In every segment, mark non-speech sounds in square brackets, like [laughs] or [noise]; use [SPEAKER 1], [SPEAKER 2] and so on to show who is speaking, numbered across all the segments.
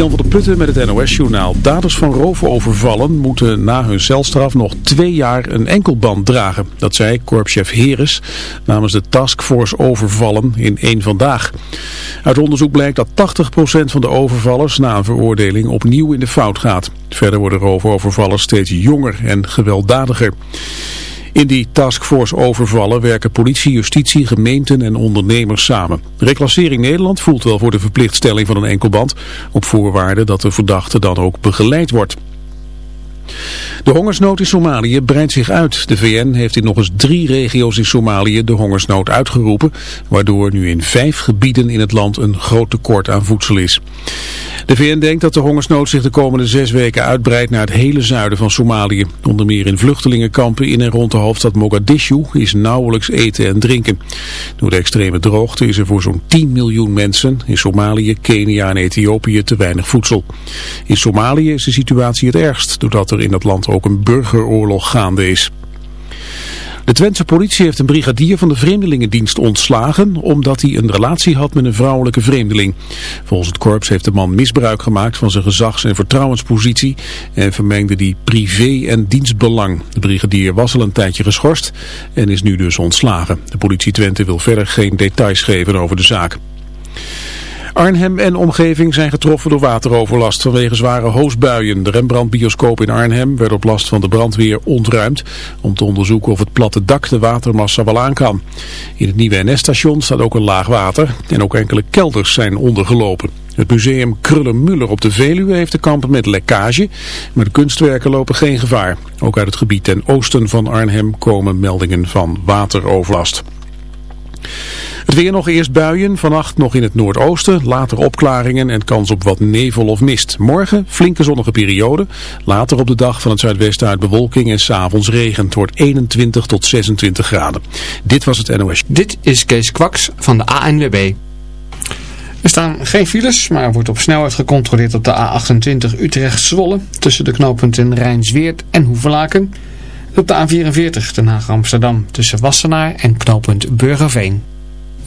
[SPEAKER 1] Jan van der Putten met het NOS-journaal. Daders van roofovervallen moeten na hun celstraf nog twee jaar een enkelband dragen. Dat zei korpschef Heres namens de taskforce overvallen in één vandaag. Uit onderzoek blijkt dat 80% van de overvallers na een veroordeling opnieuw in de fout gaat. Verder worden roofovervallers steeds jonger en gewelddadiger. In die taskforce overvallen werken politie, justitie, gemeenten en ondernemers samen. Reclassering Nederland voelt wel voor de verplichtstelling van een enkelband, op voorwaarde dat de verdachte dan ook begeleid wordt. De hongersnood in Somalië breidt zich uit. De VN heeft in nog eens drie regio's in Somalië de hongersnood uitgeroepen, waardoor nu in vijf gebieden in het land een groot tekort aan voedsel is. De VN denkt dat de hongersnood zich de komende zes weken uitbreidt naar het hele zuiden van Somalië. Onder meer in vluchtelingenkampen in en rond de hoofdstad Mogadishu is nauwelijks eten en drinken. Door de extreme droogte is er voor zo'n 10 miljoen mensen in Somalië, Kenia en Ethiopië te weinig voedsel. In Somalië is de situatie het ergst, doordat er in dat land ook een burgeroorlog gaande is. De Twentse politie heeft een brigadier van de Vreemdelingendienst ontslagen omdat hij een relatie had met een vrouwelijke vreemdeling. Volgens het korps heeft de man misbruik gemaakt van zijn gezags- en vertrouwenspositie en vermengde die privé- en dienstbelang. De brigadier was al een tijdje geschorst en is nu dus ontslagen. De politie Twente wil verder geen details geven over de zaak. Arnhem en omgeving zijn getroffen door wateroverlast vanwege zware hoosbuien. De Rembrandt bioscoop in Arnhem werd op last van de brandweer ontruimd om te onderzoeken of het platte dak de watermassa wel aan kan. In het nieuwe NS-station staat ook een laag water en ook enkele kelders zijn ondergelopen. Het museum Krullen-Muller op de Veluwe heeft te kampen met lekkage, maar de kunstwerken lopen geen gevaar. Ook uit het gebied ten oosten van Arnhem komen meldingen van wateroverlast. Het weer nog eerst buien, vannacht nog in het noordoosten, later opklaringen en kans op wat nevel of mist. Morgen flinke zonnige periode, later op de dag van het zuidwesten uit bewolking en s'avonds regen. Het wordt 21 tot 26 graden. Dit was het NOS.
[SPEAKER 2] Dit is Kees Kwaks van de ANWB. Er staan geen files, maar er wordt op snelheid gecontroleerd op de A28 Utrecht-Zwolle tussen de knooppunten Rijnsweert en Hoevelaken. Op de A44 Den Haag-Amsterdam tussen Wassenaar en knooppunt Burgerveen.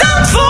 [SPEAKER 3] Zandvoort.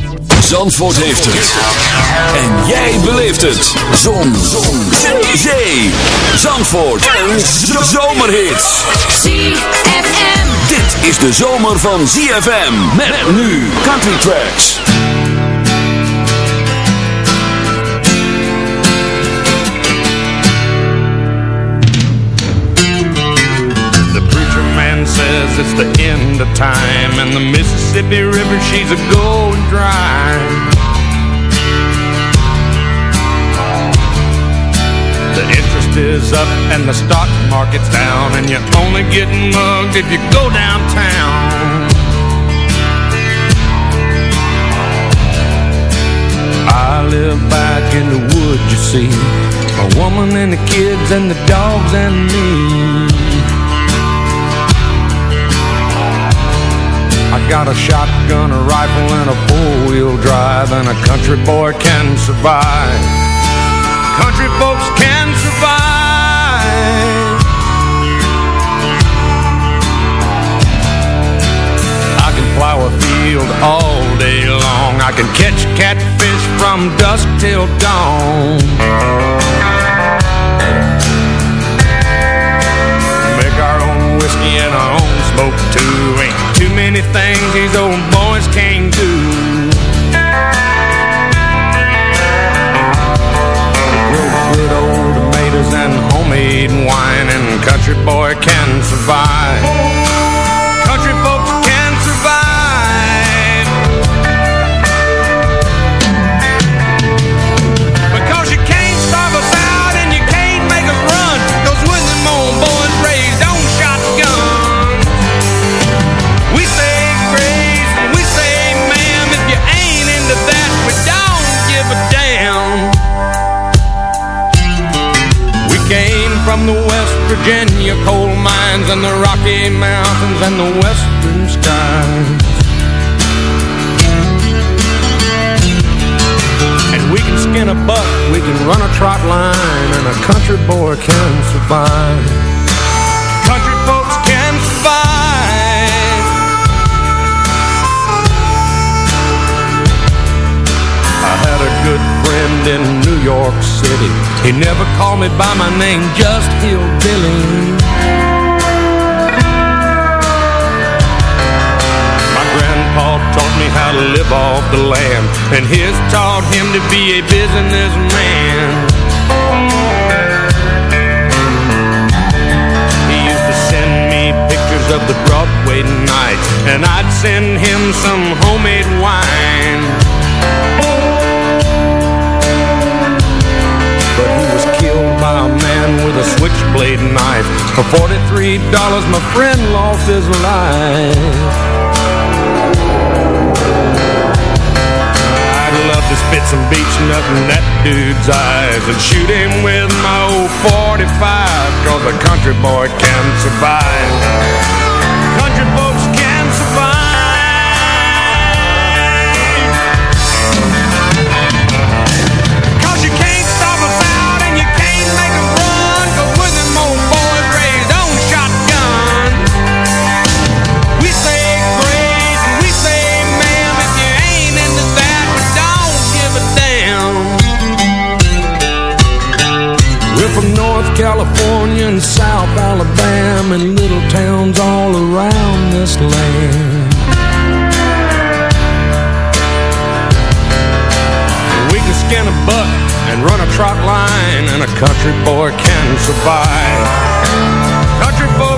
[SPEAKER 4] Zandvoort heeft het. En jij beleeft het. Zon. Zon. Zee. Zandvoort. En zomerhits.
[SPEAKER 3] ZFM.
[SPEAKER 4] Dit is de zomer van ZFM. Met nu Country Tracks.
[SPEAKER 5] Says it's the end of time And the Mississippi River, she's a going dry The interest is up and the stock market's down, and you're only getting mugged if you go downtown. I live back in the woods, you see. A woman and the kids and the dogs and me. I got a shotgun, a rifle, and a four-wheel drive, and a country boy can survive. Country folks can survive. I can plow a field all day long. I can catch catfish from dusk till dawn. Things these old boys can't do. Good old tomatoes and homemade wine, and country boy can survive. Virginia coal mines and the Rocky Mountains and the western skies. And we can skin a buck, we can run a trot line, and a country boy can survive. Friend in New York City. He never called me by my name, just Hillbilly. My grandpa taught me how to live off the land, and his taught him to be a businessman. He used to send me pictures of the Broadway nights, and I'd send him some homemade wine. Man with a switchblade knife. For $43, my friend lost his life. I'd love to spit some beach nut in that dude's eyes and shoot him with my old 45 Cause a country boy can survive Country folks California and South Alabama And little towns all around this land. We can skin a buck and run a trot line And a country boy can survive. Country folks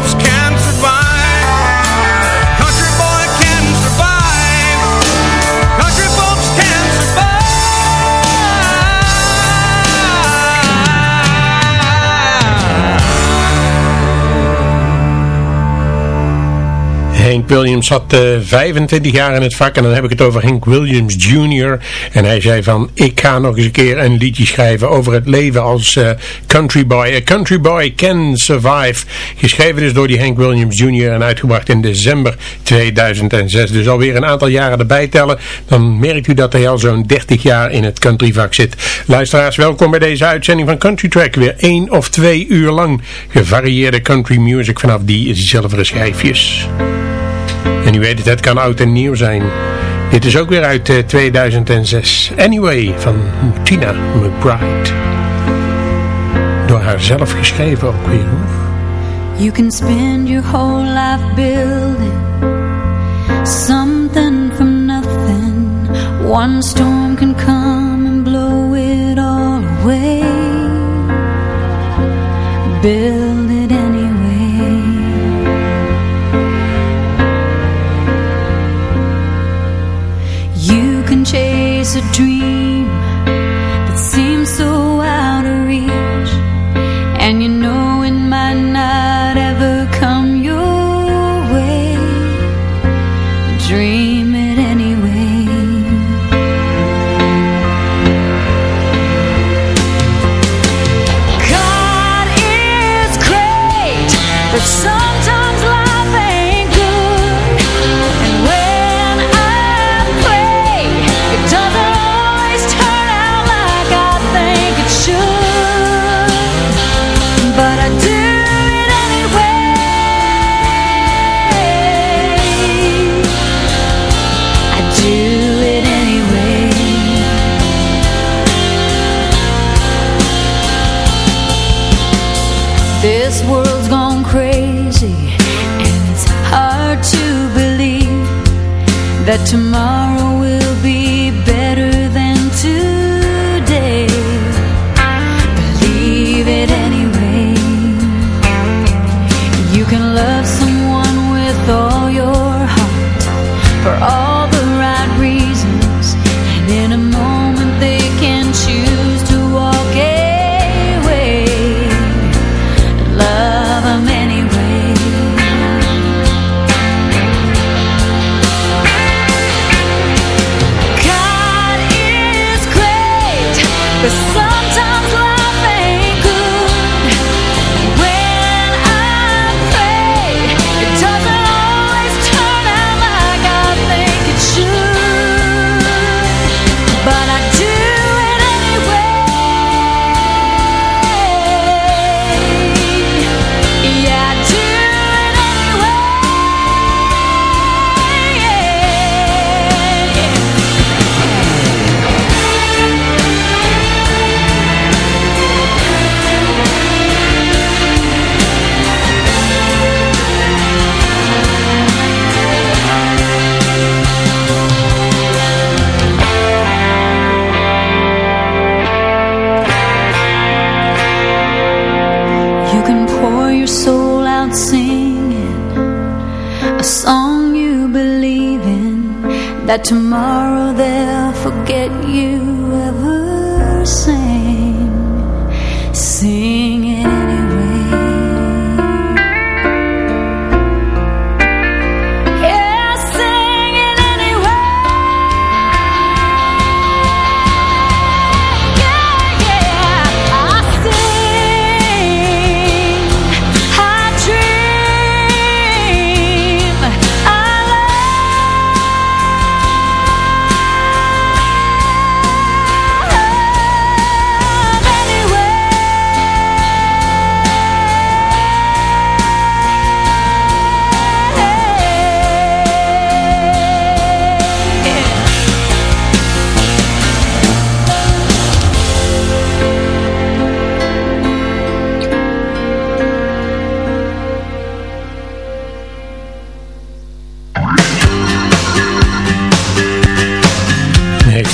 [SPEAKER 6] Hank Williams zat eh 25 jaar in het vak en dan heb ik het over Hank Williams Jr. En hij zei van, ik ga nog eens een keer een liedje schrijven over het leven als eh, country boy. A country boy can survive. Geschreven dus door die Hank Williams Jr. en uitgebracht in december 2006. Dus alweer een aantal jaren erbij tellen. Dan merkt u dat hij al zo'n 30 jaar in het countryvak zit. Luisteraars, welkom bij deze uitzending van Country Track. Weer één of twee uur lang gevarieerde country music vanaf die zilveren schijfjes. En u weet het, het kan oud en nieuw zijn. Dit is ook weer uit eh, 2006. Anyway, van Tina McBride. Door haar zelf geschreven ook weer.
[SPEAKER 7] You can spend your whole life building something from nothing. One storm can come and blow it all away. Build it a dream that tomorrow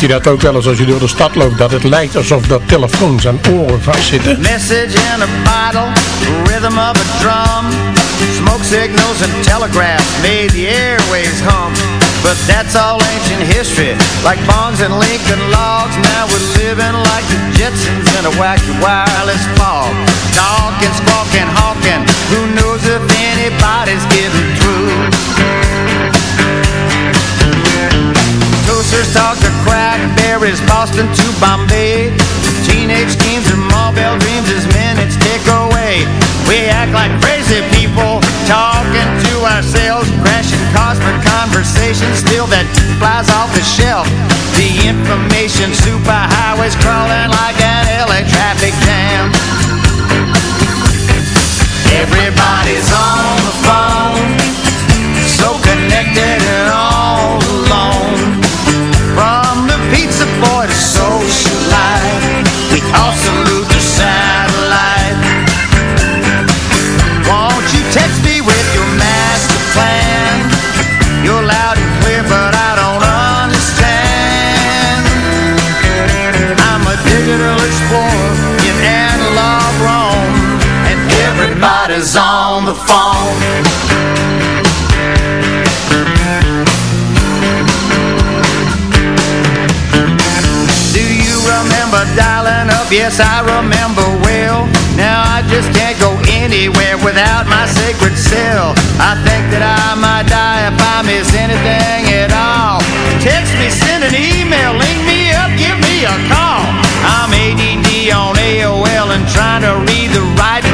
[SPEAKER 6] dat ook wel eens als u door de stad loopt, dat het lijkt alsof dat telefoons aan oren vastzitten?
[SPEAKER 8] Message in a bottle, rhythm of a drum. Smoke signals and telegraphs made the airways hum. But that's all ancient history, like bonds and Lincoln logs. Now we're living like the Jetsons in a wacky wireless fog. Talking, squawking, honking, who knows if anybody's getting through? Toasters talk to crackberries, Boston to Bombay. Teenage schemes and Marlbell dreams as minutes tick away. We act like crazy people, talking to ourselves, crashing cars for conversation. Still that flies off the shelf. The information superhighways crawling like an LA traffic jam. Everybody's on Yes, I remember well. Now I just can't go anywhere without my sacred cell. I think that I might die if I miss anything at all. Text me, send an email, link me up, give me a call. I'm ADD on AOL and trying to read the writing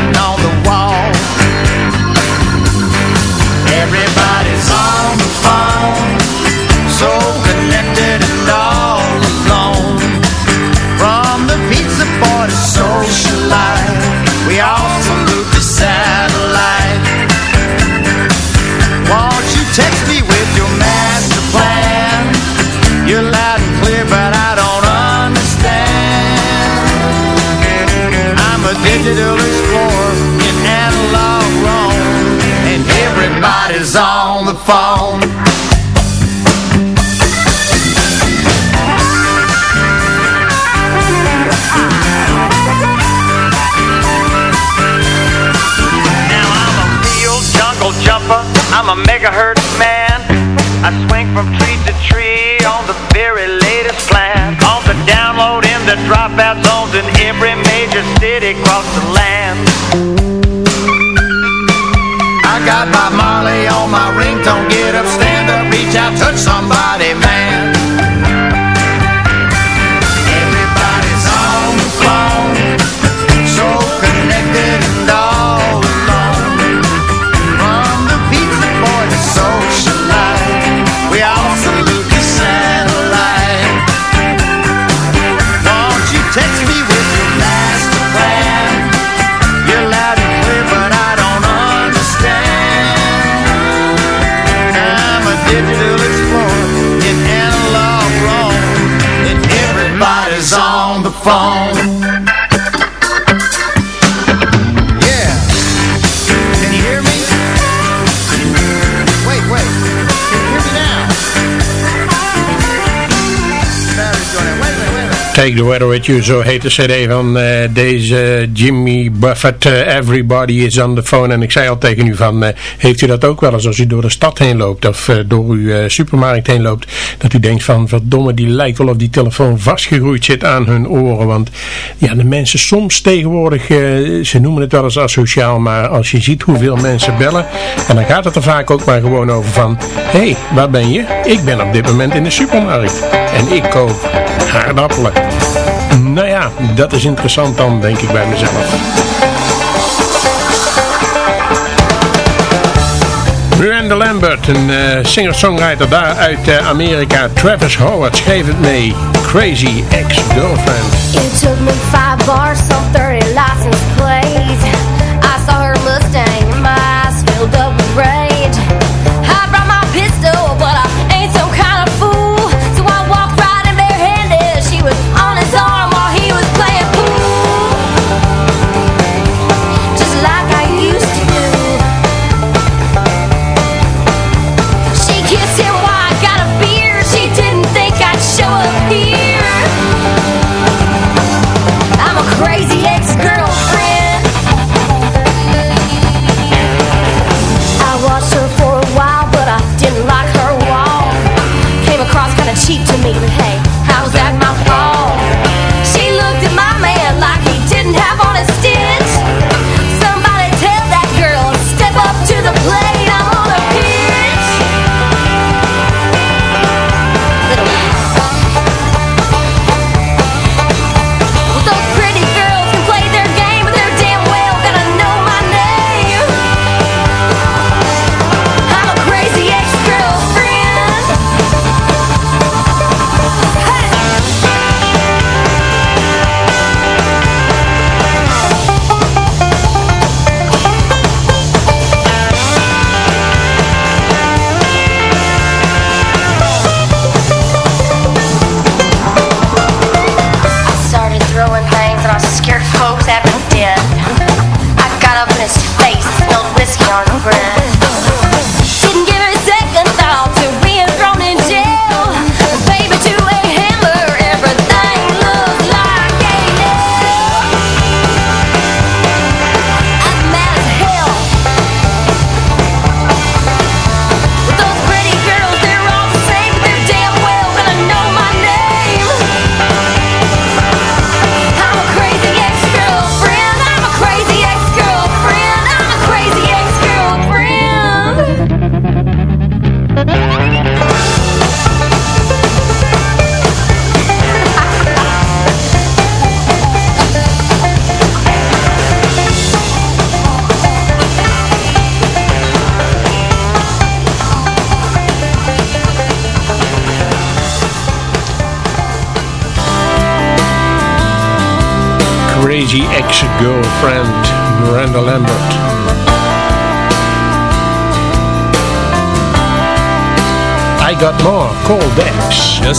[SPEAKER 8] the phone. Now I'm a real jungle jumper. I'm a megahertz man. I swing from tree to tree on the very latest plan. On the download in the dropout zones in every major city across the land. I got my Marley on my ringtone. Get up, stand up, reach out, touch somebody, 方。
[SPEAKER 9] Take the Weather With You, zo heet de cd van eh, deze Jimmy Buffett. eh, Everybody is on the phone. En ik zei al tegen u van, eh, heeft u dat ook wel eens als u door de stad heen loopt of door uw supermarkt heen loopt. Dat u denkt van, verdomme, die lijkt wel of die telefoon vastgegroeid zit aan hun oren. Want ja, de mensen soms tegenwoordig, ze noemen het wel eens asociaal. Maar als je ziet hoeveel mensen bellen. En dan gaat het er vaak ook maar gewoon over van, hé, hey, waar ben je? Ik ben op dit moment in de supermarkt. En ik koop aardappelen. Nou ja, dat is interessant dan, denk ik bij mezelf. Miranda Lambert, een eh, singer-songwriter daar uit eh, Amerika. Travis Howard schreef het mee. Crazy Ex-Girlfriend.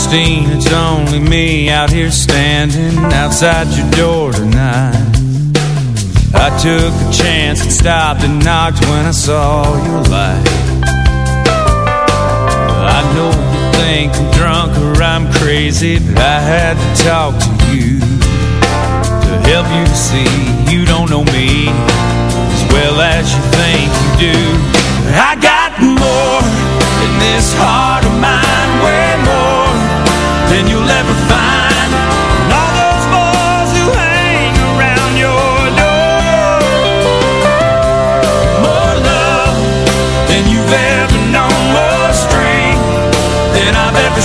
[SPEAKER 10] Christine, it's only me out here standing outside your door tonight. I took a chance and stopped and knocked when I saw your light.
[SPEAKER 11] I know you think I'm drunk or I'm crazy, but I had to talk to you to help you see you don't know me as well as you think you do. I got more in this heart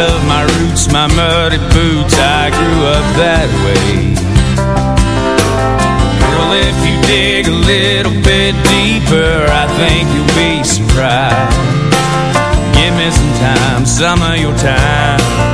[SPEAKER 11] of my roots, my muddy boots I grew up that way. Girl, if you dig a little bit deeper I think you'll be surprised. Give me some time, some of your time.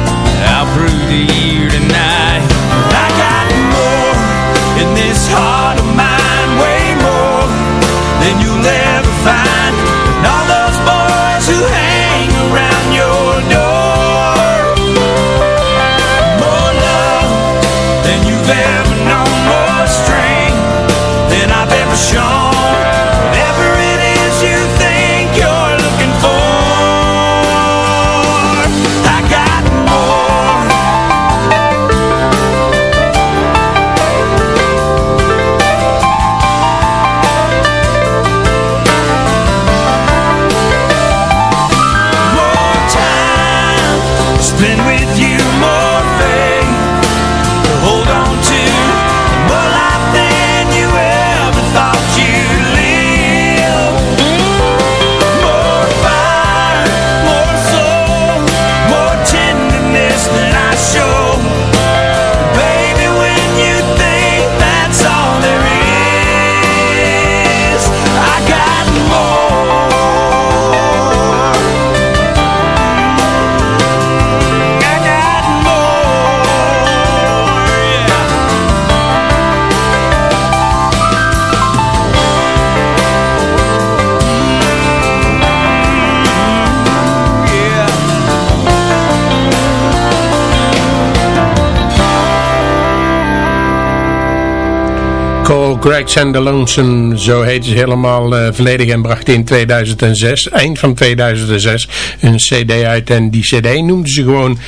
[SPEAKER 11] Greg and
[SPEAKER 12] zo heet ze helemaal eh, volledig en bracht in 2006, eind van 2006, een cd uit en die cd noemde ze gewoon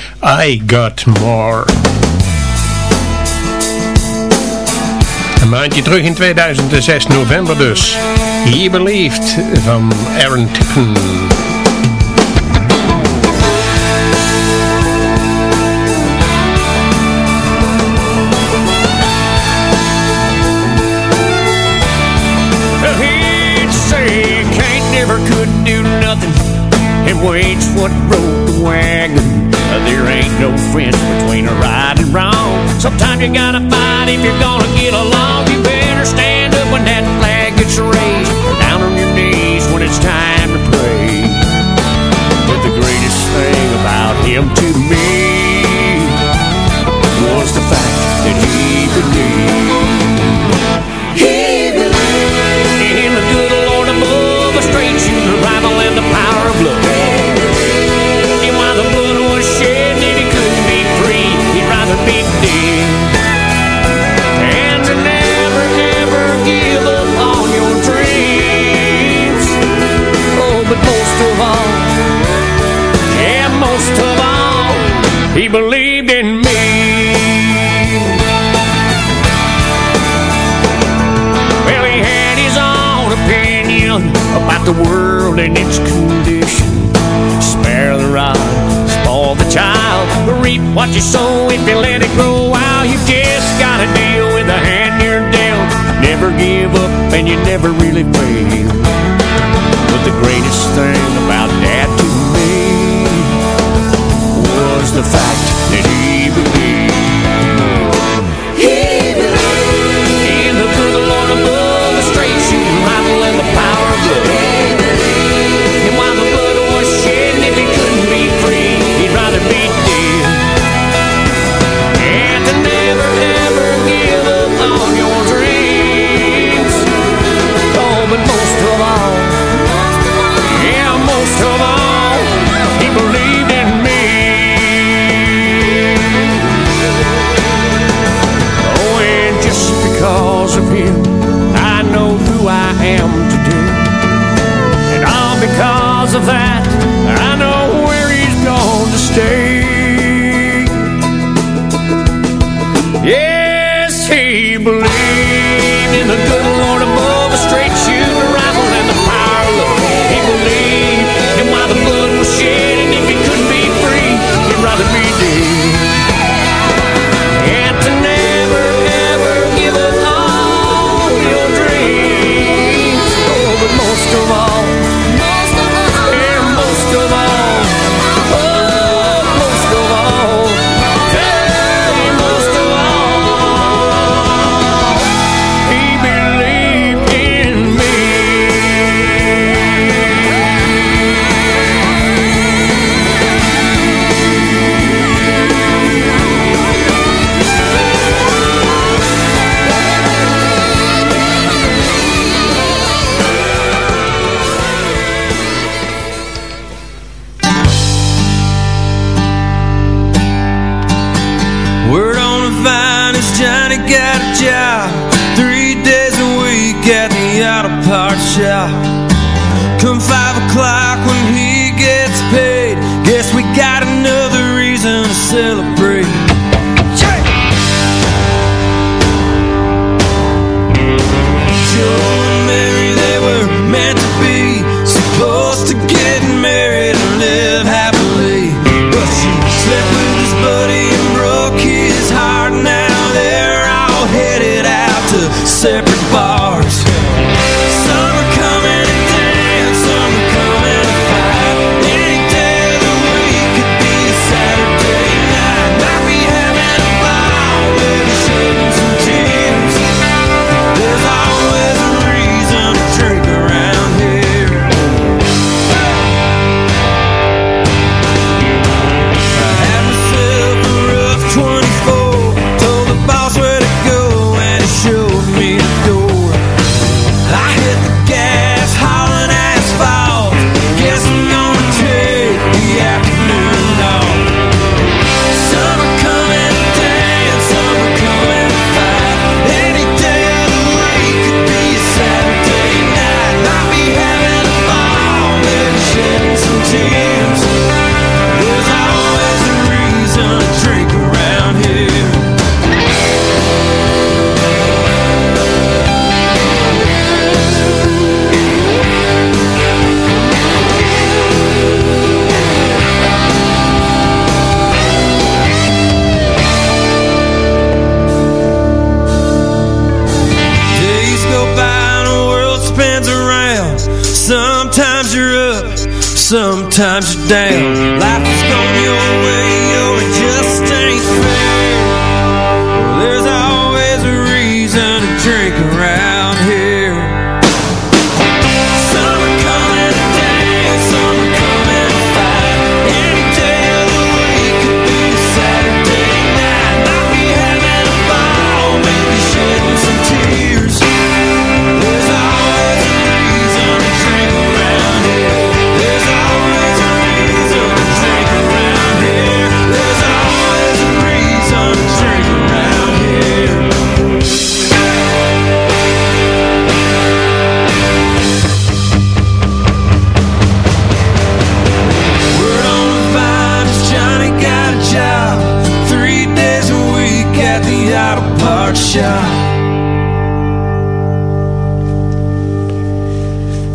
[SPEAKER 12] I Got More. Een maandje terug in 2006, november dus. He Believed van Aaron
[SPEAKER 11] Tippen.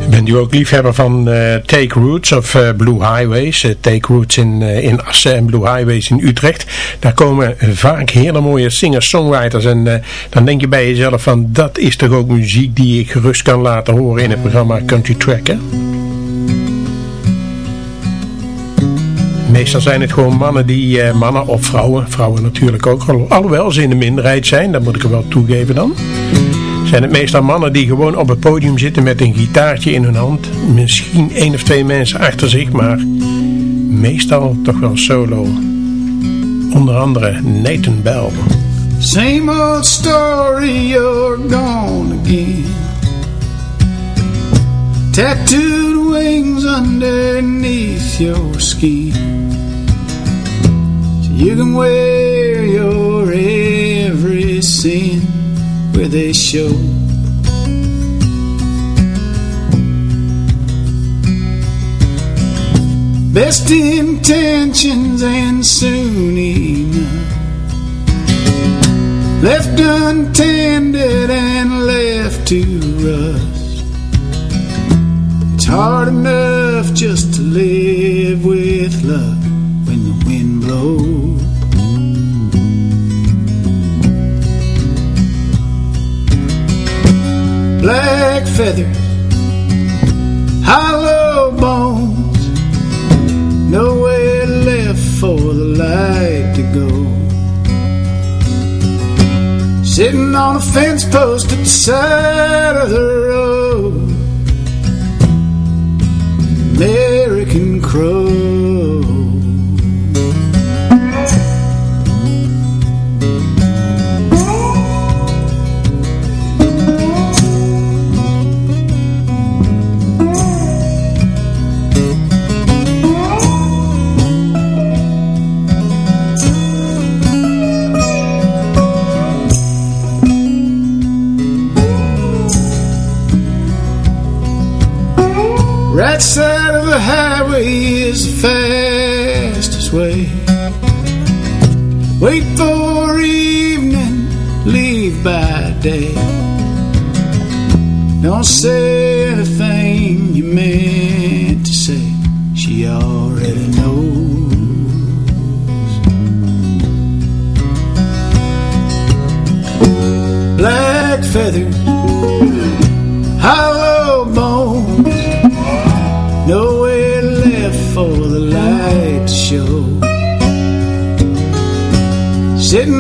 [SPEAKER 6] Bent u ook liefhebber van eh, Take Roots of eh, Blue Highways? Eh, Take Roots in, in Assen en Blue Highways in Utrecht. Daar komen vaak hele mooie singer-songwriters. En dan denk je bij jezelf van dat is toch ook muziek die ik gerust kan laten horen in het programma Country Track. Hè? Meestal zijn het gewoon mannen die, eh, mannen of vrouwen, vrouwen natuurlijk ook, al- alhoewel ze in de minderheid zijn, dat moet ik er wel toegeven dan. Zijn het meestal mannen die gewoon op het podium zitten met een gitaartje in hun hand. Misschien één of twee mensen achter zich, maar meestal toch wel solo. Onder andere Nathan Bell.
[SPEAKER 13] Same old story, you're gone again. Tattooed wings underneath your skin. You can wear your every sin where they show. Best intentions and soon enough left untended and left to rust. It's hard enough just to live with love the. Black feathers, hollow bones, nowhere left for the light to go. Sitting on a fence post at the side of the road. The highway is the fastest way. Wait for evening, leave by day. Don't say anything you meant to say. She already knows. Black feather,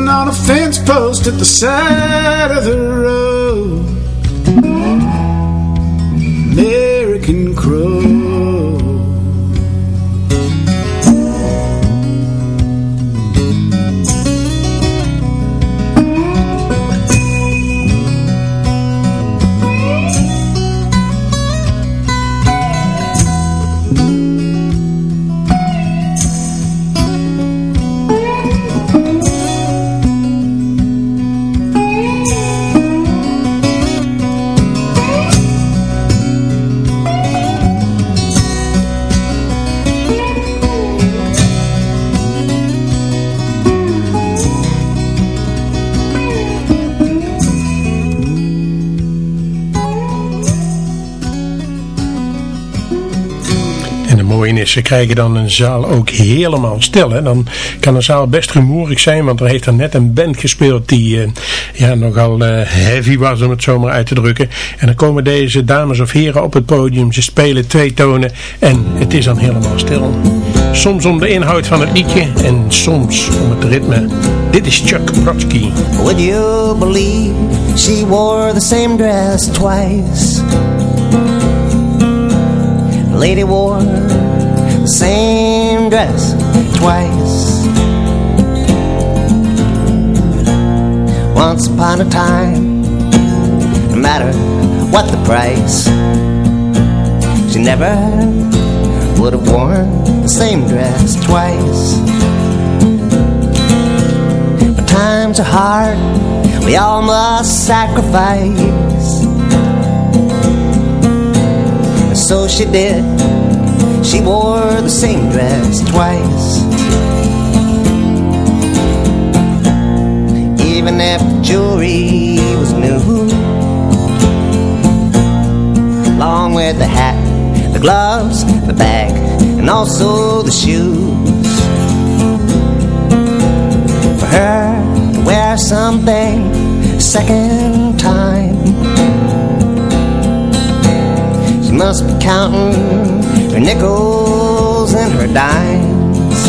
[SPEAKER 13] on a fence post at the side of the road.
[SPEAKER 6] Ze krijgen dan een zaal ook helemaal stil. Hè. Dan kan een zaal best rumoerig zijn, want er heeft er net een band gespeeld die eh, ja, nogal eh, heavy was, om het zo maar uit te drukken. En dan komen deze dames of heren op het podium, ze spelen twee tonen en het is dan helemaal stil. Soms om de inhoud van het liedje en soms om het ritme. Dit is Chuck Brodsky.
[SPEAKER 8] Would you believe she wore the same dress twice? Lady wore the same dress twice. Once upon a time, no matter what the price, she never would have worn the same dress twice. But times are hard, we all must sacrifice. And so she did, she wore the same dress twice. Even if the jewelry was new, along with the hat, the gloves, the bag, and also the shoes. For her to wear something a second time, she must be counting her nickels and her dimes.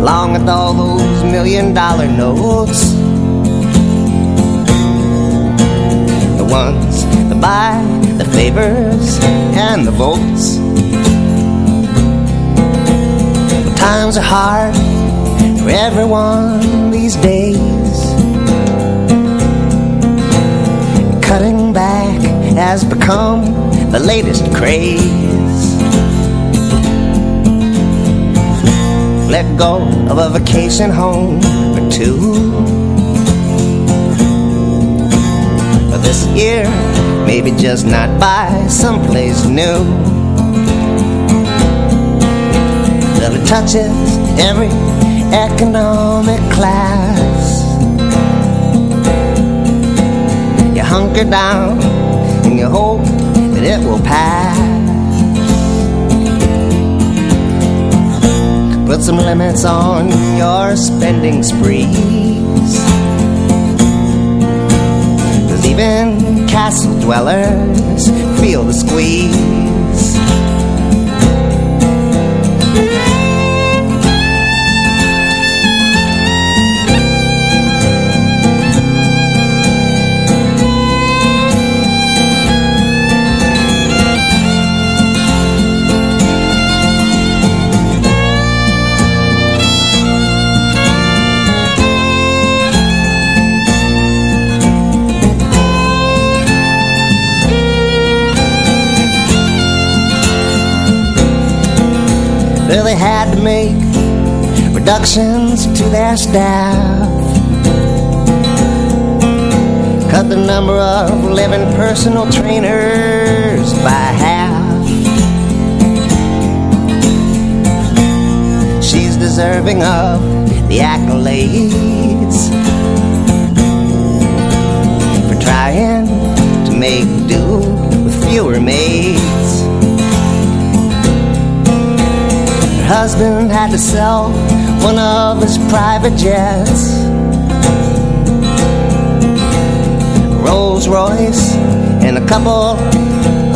[SPEAKER 8] Along with all those million dollar notes. The ones that buy the favors and the votes. Times are hard for everyone these days. Has become the latest craze. Let go of a vacation home or two. This year, maybe just not buy someplace new. Well, it touches every economic class. You hunker down and you hope that it will pass. Put some limits on your spending sprees. Cause even castle dwellers feel the squeeze. Reductions to their staff. cut the number of living personal trainers by half. She's deserving of the accolades for trying to make do with fewer maids. Her husband had to sell one of his private jets. Rolls Royce and a couple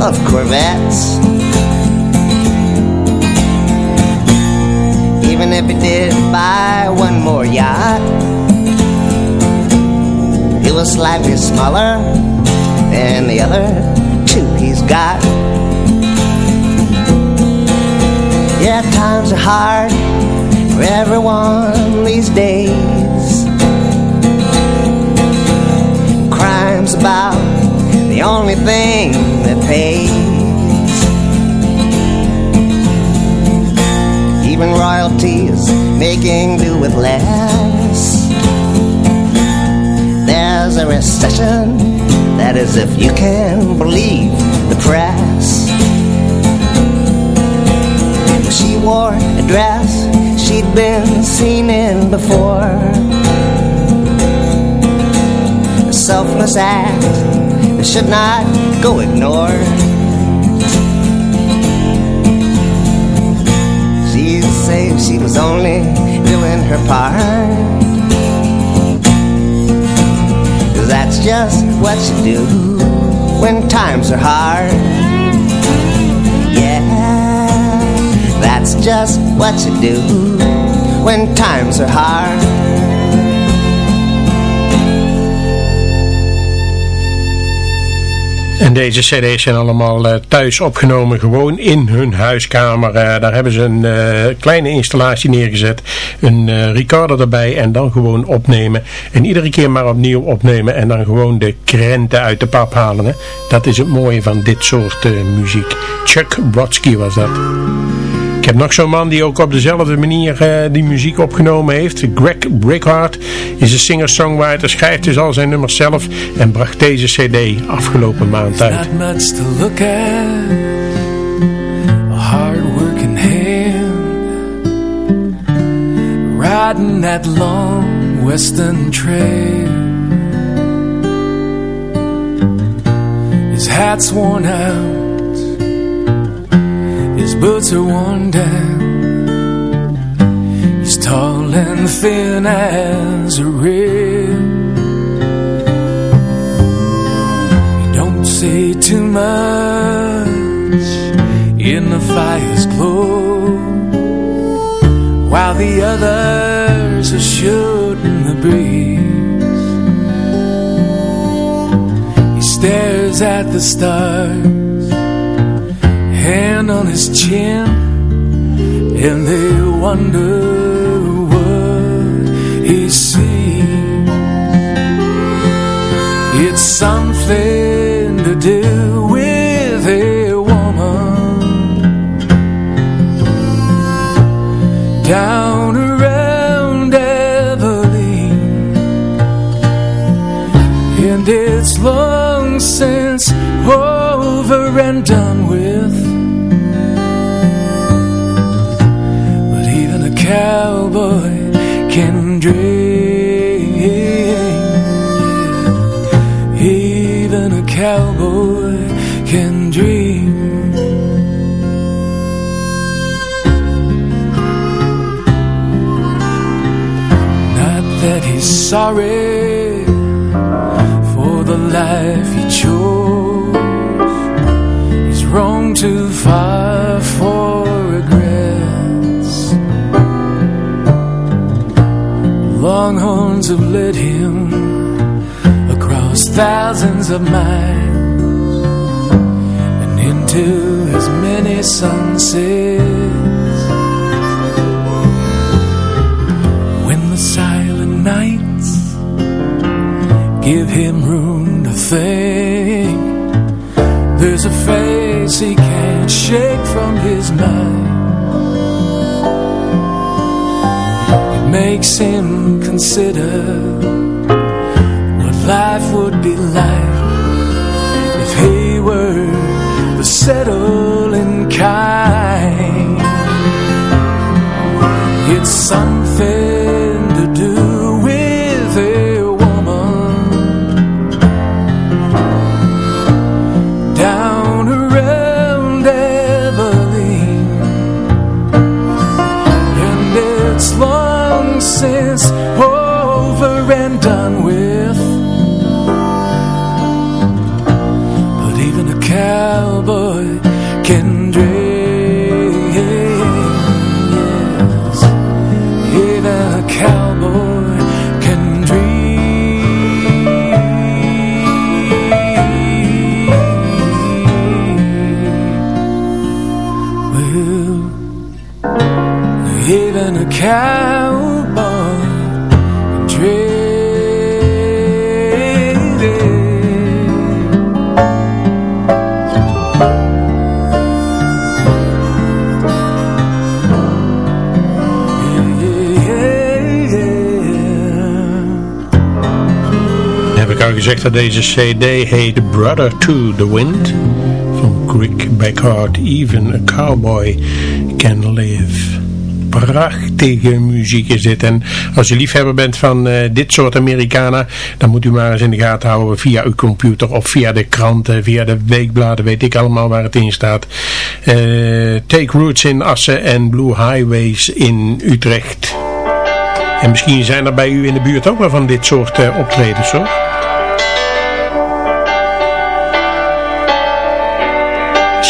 [SPEAKER 8] of Corvettes. Even if he did buy one more yacht, it was slightly smaller than the other two he's got. Yeah, times are hard for everyone these days. Crime's about the only thing that pays. Even royalties making do with less. There's a recession, that is if you can believe the press. She wore a dress she'd been seen in before. A selfless act that should not go ignored. She said she was only doing her part. Cause that's just what you do when times are hard. Just what you do when times are hard.
[SPEAKER 6] En deze cd's zijn allemaal eh, thuis opgenomen, gewoon in hun huiskamer. Eh, daar hebben ze een eh, kleine installatie neergezet, een recorder erbij en dan gewoon opnemen. En iedere keer maar opnieuw opnemen en dan gewoon de krenten uit de pap halen. Dat is het mooie van dit soort muziek. Chuck Brodsky was dat. Ik heb nog zo'n man die ook op dezelfde manier eh, die muziek opgenomen heeft. Greg Brickhart is een singer-songwriter, schrijft dus al zijn nummers zelf en bracht deze cd afgelopen maand uit.
[SPEAKER 14] Not much to look at. A hard-working hand, riding that long western trail. His hat's worn out, his boots are worn down. He's tall and thin as a rail. Don't say too much in the fire's glow while the others are shooting the breeze. He stares at the stars, hand on his chin, and they wonder what he sees. It's something to do with a woman down around Abilene, and it's long since over and done can dream. Even a cowboy can dream. Not that he's sorry for the life he chose. Longhorns have led him across thousands of miles and into as many sunsets. When the silent nights give him room to think, there's a face he can't shake from his mind. Makes him consider what life
[SPEAKER 15] would be like if he were the settling kind. It's something
[SPEAKER 6] gezegd dat deze cd heet Brother to the Wind van Quick Backhart Even a Cowboy Can Live. Prachtige muziek is dit. En als je liefhebber bent van eh, dit soort Amerikanen, dan moet u maar eens in de gaten houden via uw computer of via de kranten, via de weekbladen, weet ik allemaal waar het in staat. Eh, Take Roots in Assen en Blue Highways in Utrecht. En misschien zijn er bij u in de buurt ook wel van dit soort eh, optredens hoor.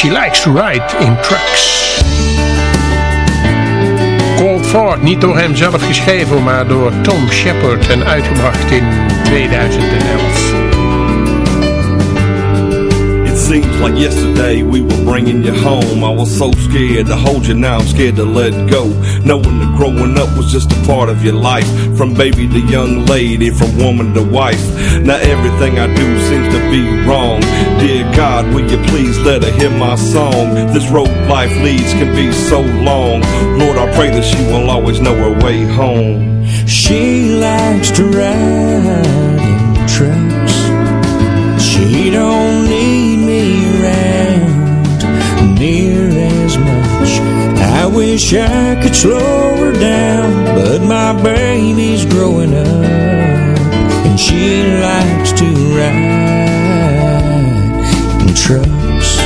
[SPEAKER 6] She likes to ride in trucks. Colt Ford, niet door hem zelf geschreven, maar door Tom Shepard en uitgebracht in 2011.
[SPEAKER 16] It seems like yesterday we were bringing you home. I was so scared to hold you, now I'm scared to let go. Knowing that growing up was just a part of your life. From baby to young lady, from woman to wife. Now everything I do seems to be wrong. God, will you please let her hear my song? This road life leads can be so long. Lord, I pray that she will always know her way home.
[SPEAKER 15] She likes to ride in trucks. She don't need me around near as much. I wish I could slow her down, but my baby's growing up, and she likes to ride trucks.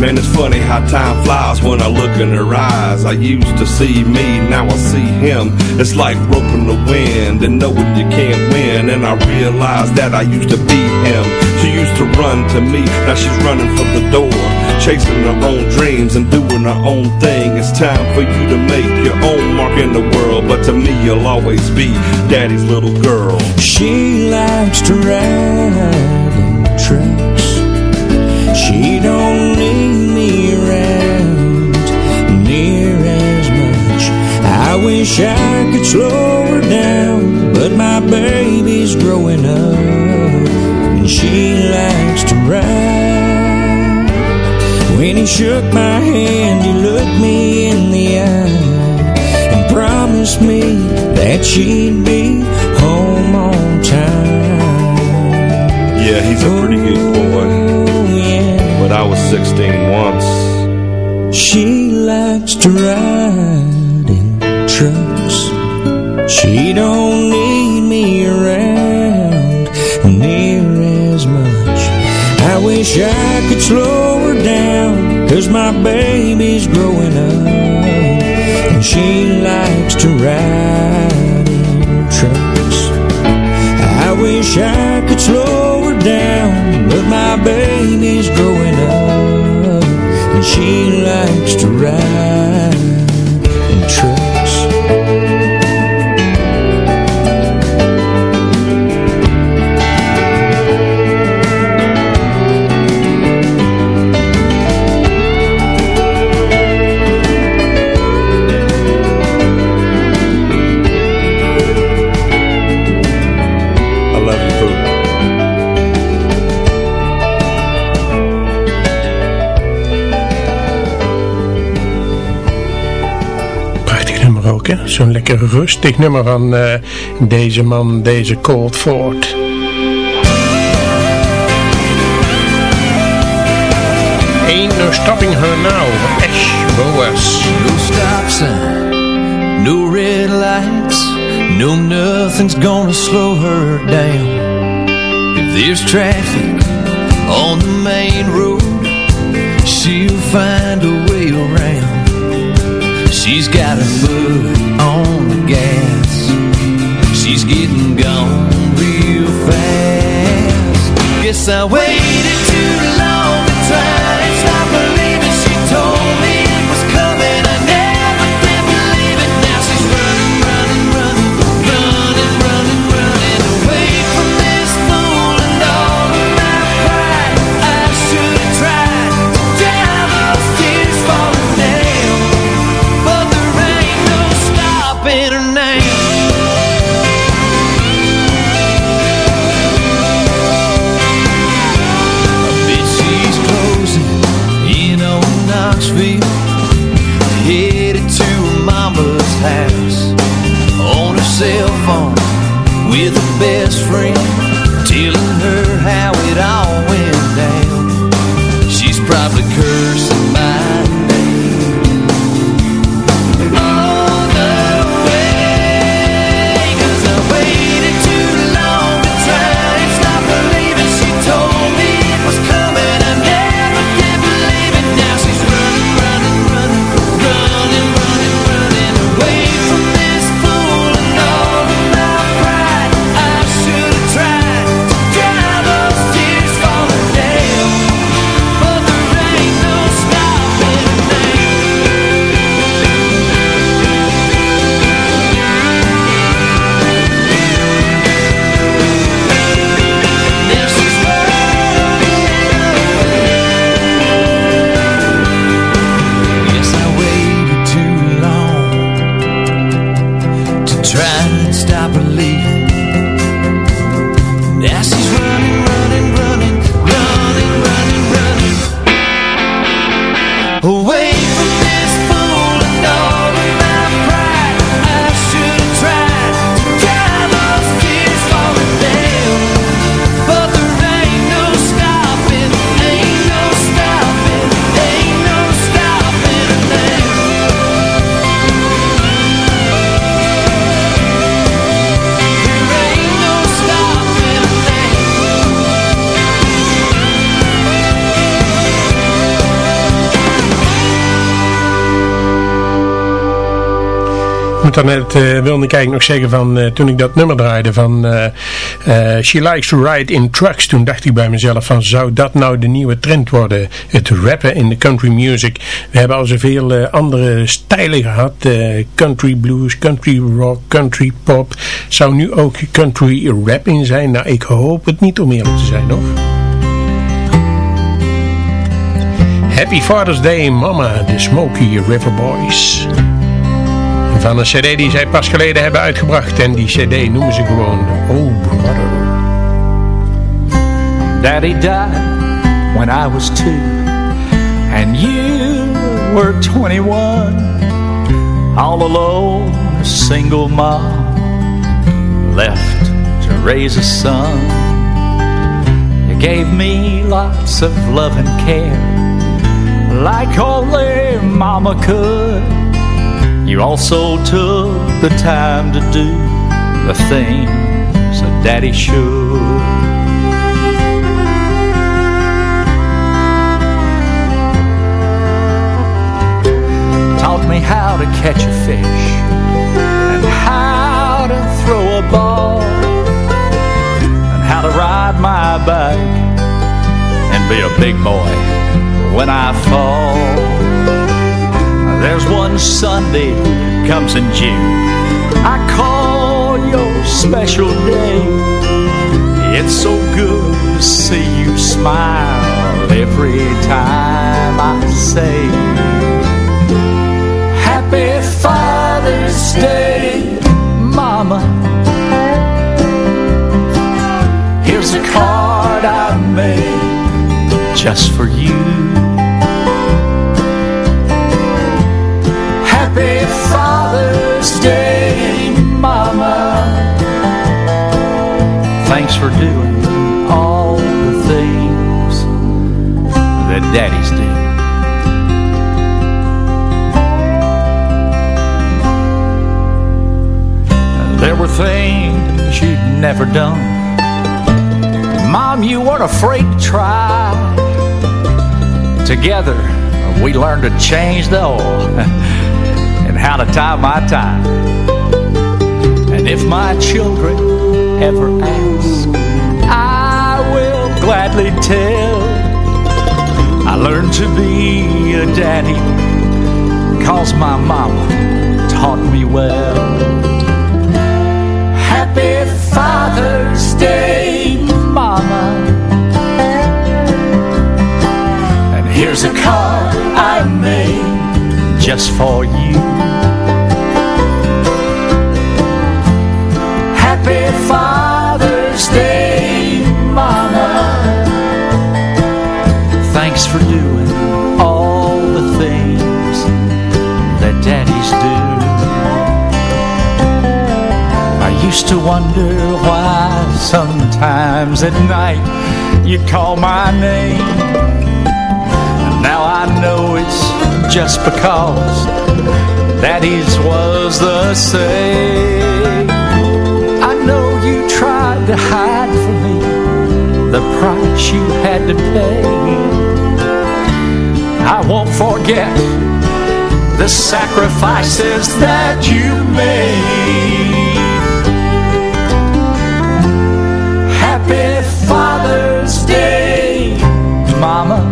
[SPEAKER 16] Man, it's funny how time flies when I look in her eyes. I used to see me, now I see him. It's like roping the wind and knowing you can't win. And I realize that I used to be him. She used to run to me, now she's running for the door. Chasing her own dreams and doing her own thing. It's time for you to make your own mark in the world. But to me, you'll always be daddy's little girl.
[SPEAKER 15] She likes to ride in trucks. She don't need me around near as much. I wish I could slow her down, but my baby's growing up, and she likes to ride. He shook my hand, he looked me in the eye and promised me that she'd be home on time.
[SPEAKER 16] Yeah, he's a pretty good boy. Oh, but I was 16 once.
[SPEAKER 15] She likes to ride in trucks. She don't need my baby's growing up. And she likes to ride in trucks. I wish I could slow her down, but my baby's growing up, and she likes to ride
[SPEAKER 6] Zo'n lekker rustig nummer van eh, deze man, deze Cold Ford. Ain't no stopping her now, Ash Boas.
[SPEAKER 11] No stop sign, no red lights, no nothing's gonna slow her down. If there's traffic on the main road, she'll find a way around. She's got her foot on the gas, she's getting gone real fast. Guess I waited too long to try
[SPEAKER 6] Ik moet dan net, eh wilde ik nog zeggen van, eh, toen ik dat nummer draaide van eh, She Likes to Ride in Trucks, toen dacht ik bij mezelf van, zou dat nou de nieuwe trend worden? Het rappen in de country music. We hebben al zoveel andere stijlen gehad, eh, country blues, country rock, country pop. Zou nu ook country rap in zijn? Nou, ik hoop het niet om eerlijk te zijn, nog. Happy Father's Day, Mama, de Smoky River Boys. Van een cd die zij pas geleden hebben uitgebracht. En die cd noemen ze gewoon Oh Brother.
[SPEAKER 17] Daddy died when I was two, and you were 21. All alone, a single mom, left to raise a son. You gave me lots of love and care, like only mama could. You also took the time to do the things a daddy should. Taught me how to catch a fish and how to throw a ball and how to ride my bike and be a big boy when I fall. There's one Sunday comes in June I call your special day. It's so good to see you smile every time I say Happy Father's Day, Mama. Here's a card I made just for you. Father's Day, Mama. Thanks for doing all the things that daddies do. There were things you'd never done. Mom, you weren't afraid to try. Together, we learned to change the oil. [laughs] how to tie my tie. And if my children ever ask, I will gladly tell. I learned to be a daddy cause my mama taught me well. Happy Father's Day, Mama. And here's a card I made just for you. Father's Day, Mama. Thanks for doing all the things that daddies do. I used to wonder why sometimes at night you'd call my name. Now I know it's just because daddy's was the same. To hide from me the price you had to pay. I won't forget the sacrifices that you made. Happy Father's Day, Mama.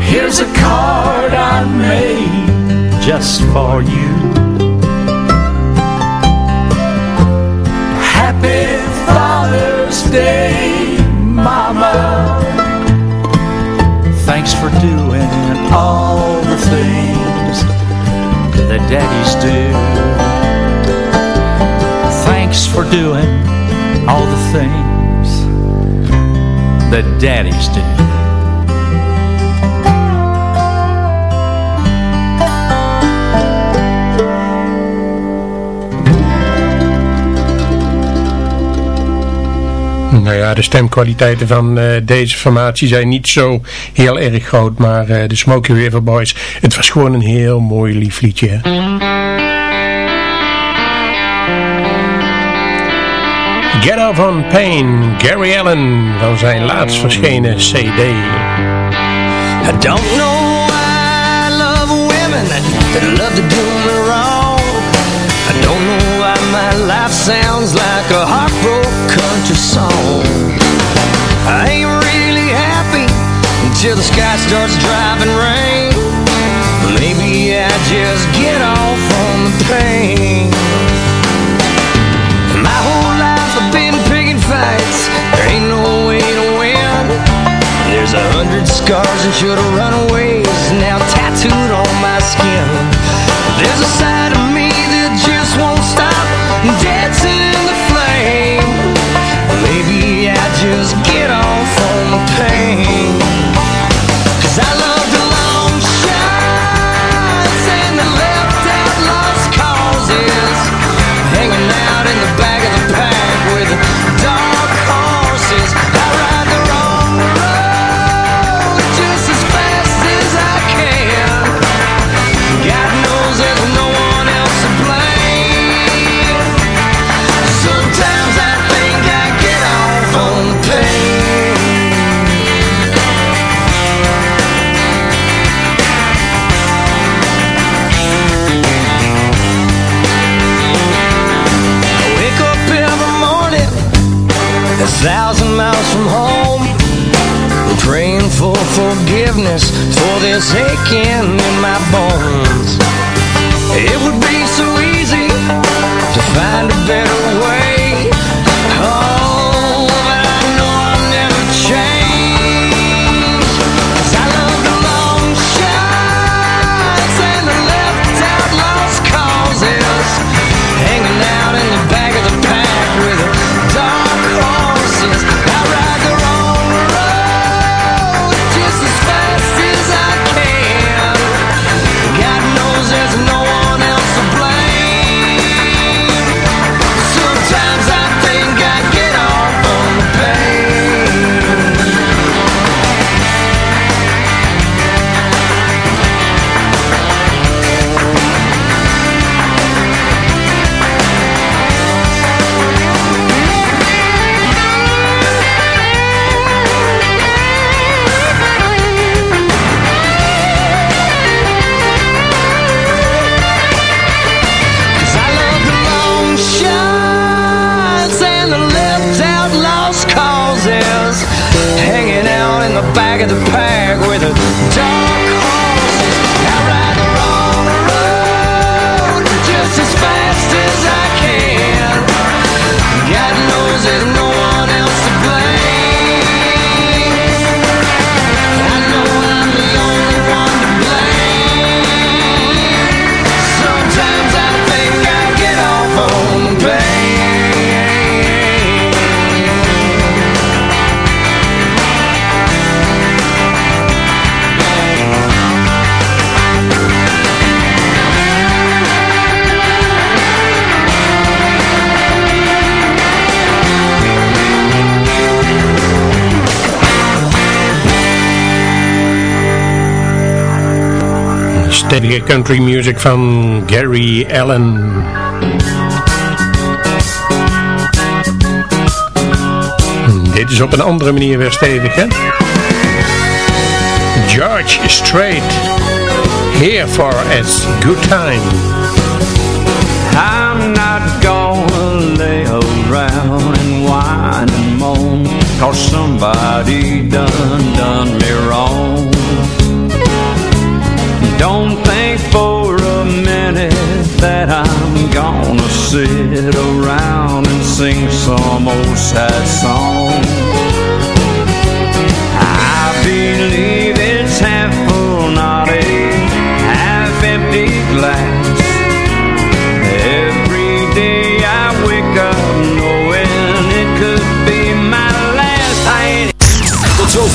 [SPEAKER 17] Here's a card I made just for you. Happy Father's Day, Mama. Thanks for doing all the things that daddies do. Thanks for doing all the things that daddies do. [clears throat]
[SPEAKER 6] Nou ja, de stemkwaliteiten van eh, deze formatie zijn niet zo heel erg groot, maar eh, de Smoky River Boys, het was gewoon een heel mooi lief liedje. Get Off on Pain, Gary Allen, van zijn laatst verschenen CD.
[SPEAKER 11] I don't know why I love women that, love to do me wrong. I don't know why my life sounds like a country song. I ain't really happy until the sky starts driving rain. Maybe I just get off on the pain. My whole life I've been picking fights. There ain't no way to win. There's a hundred scars and should have runaways now tattooed on my skin. There's a side
[SPEAKER 6] country music van Gary Allen. Dit is op een andere manier weer stevig, hè? George Strait. Here for its good time.
[SPEAKER 5] I'm not gonna lay around and whine and moan Cause somebody done done me wrong sit around and sing some old sad song